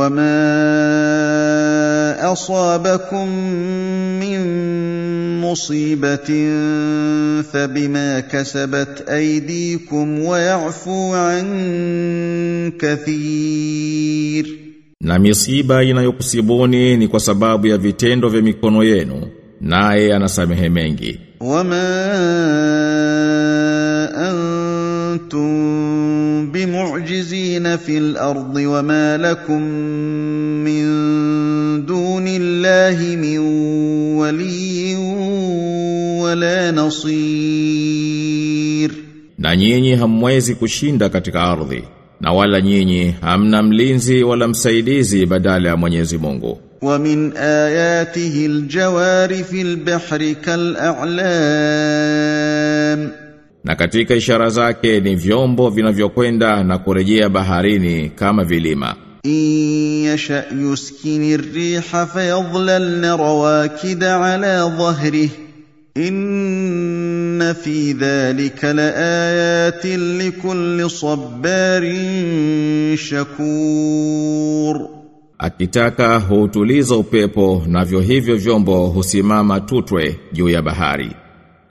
وما اصابكم من مصيبه فبما كسبت ايديكم ويعفو عن كثير Na misiba inayokusibuni ni kwa sababu ya vitendo vya mikono yenu, naye anasamehe mengi. وما انتم بمعجزين في الارض وما لكم من دون الله من ولي ولا نصير Na nyinyi hamwezi kushinda katika ardhi, na wala nyinyi hamna mlinzi wala msaidizi badala ya Mwenyezi Mungu. ومن اياته الجوار في البحر كالاعلام Na katika ishara zake ni vyombo vinavyokwenda na kurejea baharini kama vilima. إن يشأ يسكن الريح فيظللن رواكد على ظهره إن في ذلك لآيات لكل صبار شكور Akitaka huutuliza upepo navyo hivyo vyombo husimama tutwe juu ya bahari.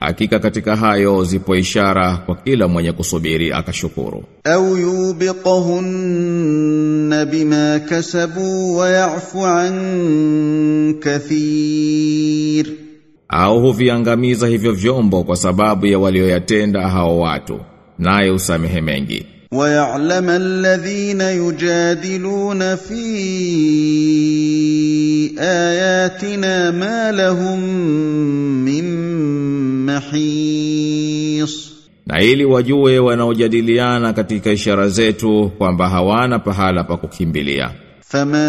Hakika katika hayo zipo ishara kwa kila mwenye kusubiri akashukuru. أو يوبقهن بما كسبوا ويعفو عن كثير Au huviangamiza hivyo vyombo kwa sababu ya walioyatenda hao watu, naye usamehe mengi. ويعلم الذين يجادلون في اياتنا ما لهم من محيص Na ili wajue wanaojadiliana katika ishara zetu kwamba hawana pahala pa kukimbilia. فما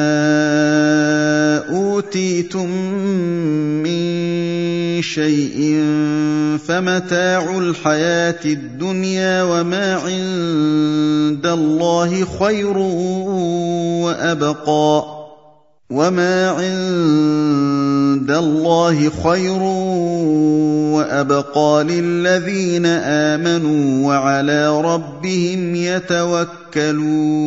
اوتيتم من شيء فمتاع الحياه الدنيا وما عند الله خير وابقى وما عند الله خير وابقى للذين امنوا وعلى ربهم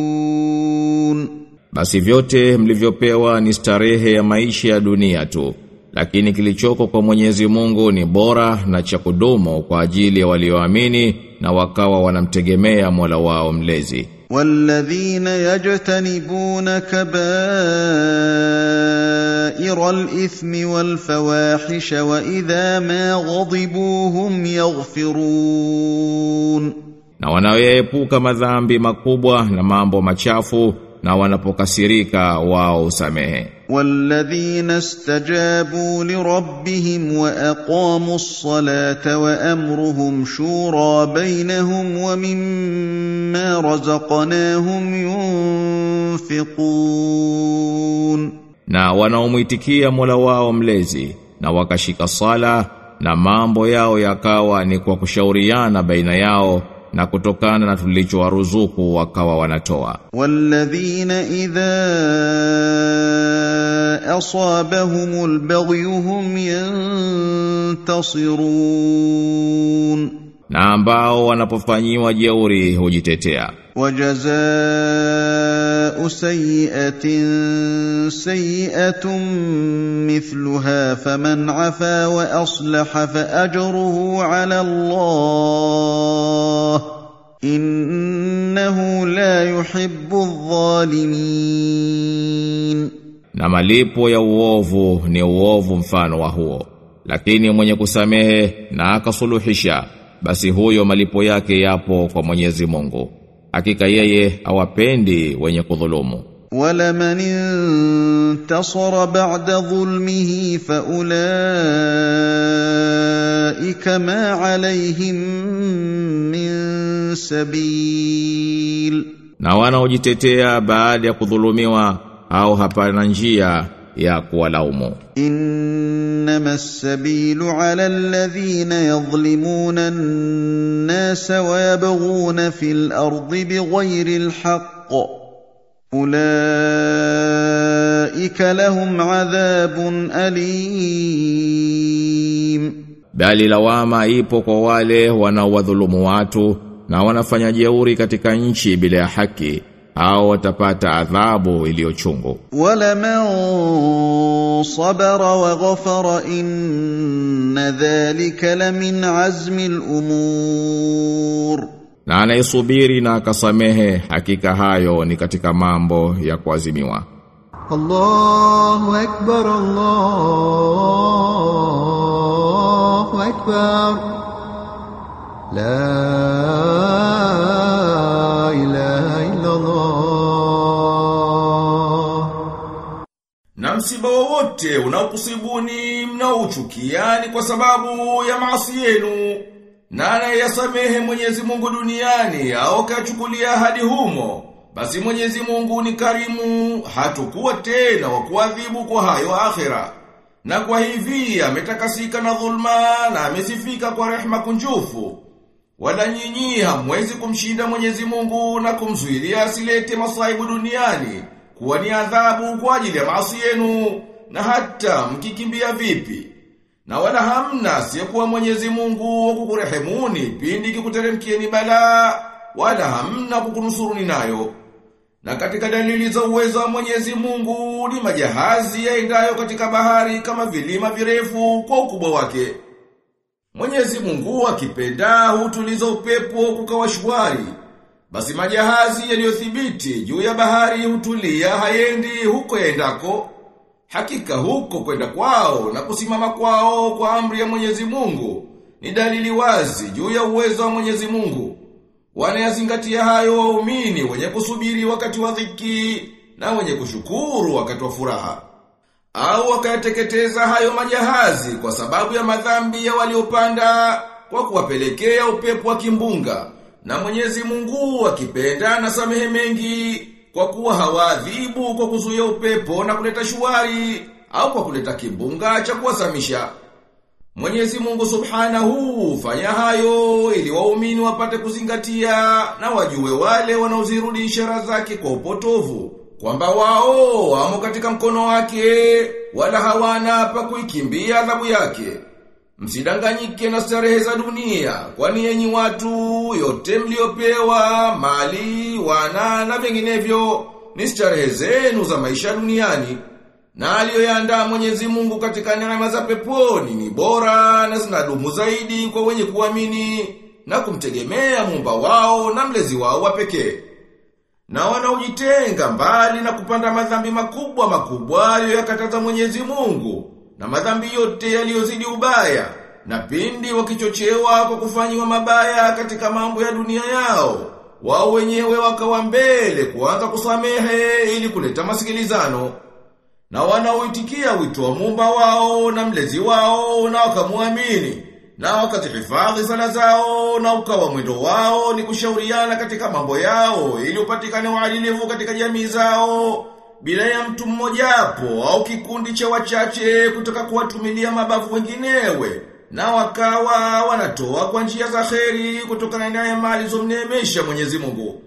يتوكلون Basi vyote mlivyopewa ni starehe ya maisha ya dunia tu, lakini kilichoko kwa Mwenyezi Mungu ni bora na cha kudumu kwa ajili ya walioamini na wakawa wanamtegemea Mola wao mlezi. والذين يجتنبون كبائر الإثم والفواحش وإذا ما غضبوا هم يغفرون. Na wanaoepuka madhambi makubwa na mambo machafu na wanapokasirika wao usamehe. Walladhina istajabu lirabbihim wa aqamu ssalata wa amruhum shura bainahum wa mimma razaqnahum yunfiqun. Na wanaomwitikia Mola wao mlezi na wakashika sala na mambo yao yakawa ni kwa kushauriana baina yao na kutokana na tulichowaruzuku wakawa wanatoa. Walladhina idha asabahumul baghyuhum yantasirun. Na ambao wanapofanyiwa jeuri hujitetea. Wajazaa وجزاء سيئه سيئه مثلها فمن عفا واصلح فاجره على الله انه لا يحب الظالمين Na malipo ya uovu ni uovu mfano wa huo. Lakini mwenye kusamehe na akasuluhisha basi huyo malipo yake yapo kwa Mwenyezi Mungu. hakika yeye awapendi wenye kudhulumu. Wala man intasara ba'da dhulmihi fa ulaika ma alayhim min sabil. Na wanaojitetea baada ya kudhulumiwa au hapana njia ya kuwalaumu. Innamas sabilu ala alladhina yadhlimuna an-nasa wa yabghuna fil ardi bighayri al-haqq. Ulaika lahum adhabun alim. Bali lawama ipo kwa wale wanaowadhulumu watu na wanafanya jeuri katika nchi bila ya haki au watapata adhabu iliyochungu. Wala man sabara wa ghafara inna dhalika la min azmi al-umur, na anayesubiri na akasamehe, hakika hayo ni katika mambo ya kuazimiwa. Allahu akbar, Allahu akbar, la msiba wowote unaokusibuni mnauchukiani kwa sababu ya maasi yenu. Na anayeyasamehe Mwenyezi Mungu duniani au kachukulia hadi humo, basi Mwenyezi Mungu ni karimu, hatakuwa tena wa kuadhibu kwa hayo akhera. Na kwa hivi ametakasika na dhulma na amesifika kwa rehema kunjufu. Wala nyinyi hamwezi kumshinda Mwenyezi Mungu na kumzuilia asilete masaibu duniani kuwa ni adhabu kwa ajili ya maasi yenu na hata mkikimbia vipi. Na wala hamna asiyekuwa Mwenyezi Mungu kukurehemuni pindi kikuteremkieni balaa wala hamna kukunusuruni nayo. Na katika dalili za uwezo wa Mwenyezi Mungu ni majahazi yaendayo katika bahari kama vilima virefu kwa ukubwa wake. Mwenyezi Mungu akipenda hutuliza upepo kukawa shwari. Basi majahazi yaliyothibiti juu ya bahari hutulia hayendi huko yaendako. Hakika huko kwenda kwao na kusimama kwao kwa amri ya Mwenyezi Mungu ni dalili wazi juu ya uwezo wa Mwenyezi Mungu. Wanayazingatia hayo waumini wenye kusubiri wakati wa dhiki na wenye kushukuru wakati wa furaha. Au wakayateketeza hayo majahazi kwa sababu ya madhambi ya waliopanda kwa kuwapelekea upepo wa kimbunga. Na Mwenyezi Mungu akipenda na samehe mengi kwa kuwa hawaadhibu kwa kuzuia upepo na kuleta shuwari au kwa kuleta kimbunga cha kuwasamisha. Mwenyezi Mungu Subhanahu fanya hayo ili waumini wapate kuzingatia na wajue wale wanaozirudi ishara zake kwa upotovu kwamba wao wamo katika mkono wake wala hawana pa kuikimbia adhabu yake. Msidanganyike na starehe za dunia, kwani yenyi watu yote mliopewa mali, wana na vinginevyo ni starehe zenu za maisha duniani. Na aliyoyaandaa Mwenyezi Mungu katika neema za peponi ni bora na zinadumu zaidi kwa wenye kuamini na kumtegemea Muumba wao na mlezi wao wa pekee. Na wanaojitenga mbali na kupanda madhambi makubwa makubwa aliyoyakataza Mwenyezi Mungu na madhambi yote yaliyozidi ubaya na pindi wakichochewa kwa kufanywa mabaya katika mambo ya dunia yao wao wenyewe wakawa mbele kuanza kusamehe ili kuleta masikilizano. Na wanaoitikia wito wa Muumba wao na mlezi wao na wakamuamini na wakazihifadhi sala zao na ukawa mwendo wao ni kushauriana katika mambo yao ili upatikane uadilifu katika jamii zao bila ya mtu mmojapo au kikundi cha wachache kutoka kuwatumilia mabavu wenginewe na wakawa wanatoa kwa njia za kheri kutokana na mali alizomneemesha Mwenyezi Mungu.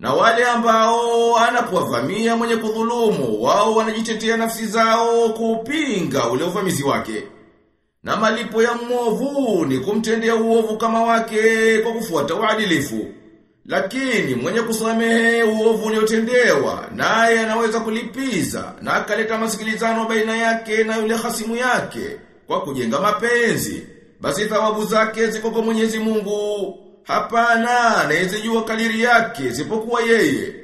Na wale ambao anapowavamia mwenye kudhulumu, wao wanajitetea nafsi zao kupinga ule uvamizi wake. Na malipo ya mwovu ni kumtendea uovu kama wake kwa kufuata uadilifu. Lakini mwenye kusamehe uovu uliotendewa naye anaweza kulipiza na akaleta masikilizano baina yake na yule hasimu yake kwa kujenga mapenzi. Basi thawabu zake ziko kwa Mwenyezi Mungu. Hapana anayezijua kadiri yake zipokuwa yeye.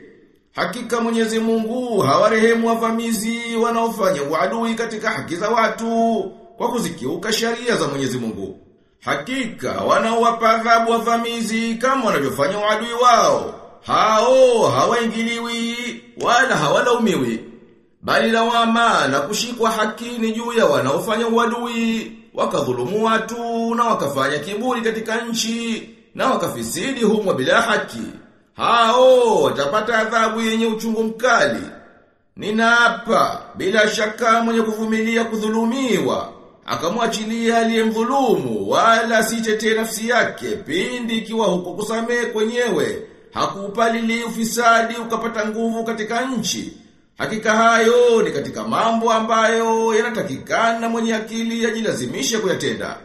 Hakika Mwenyezi Mungu hawarehemu wavamizi wanaofanya uadui katika haki za watu kwa kuzikiuka sharia za Mwenyezi Mungu. Hakika wanaowapa adhabu wavamizi kama wanavyofanya uadui wao. Hao hawaingiliwi wala hawalaumiwi. Bali lawama na kushikwa haki ni juu ya wanaofanya uadui, wakadhulumu watu na wakafanya kiburi katika nchi na wakafisidi humo bila haki. Hao watapata adhabu yenye uchungu mkali. Ninaapa bila shaka mwenye kuvumilia kudhulumiwa akamwachilia aliyemdhulumu wala sitetee nafsi yake pindi ikiwa huko kusamehe kwenyewe. Hakupalili ufisadi ukapata nguvu katika nchi. Hakika hayo ni katika mambo ambayo yanatakikana mwenye akili yajilazimishe kuyatenda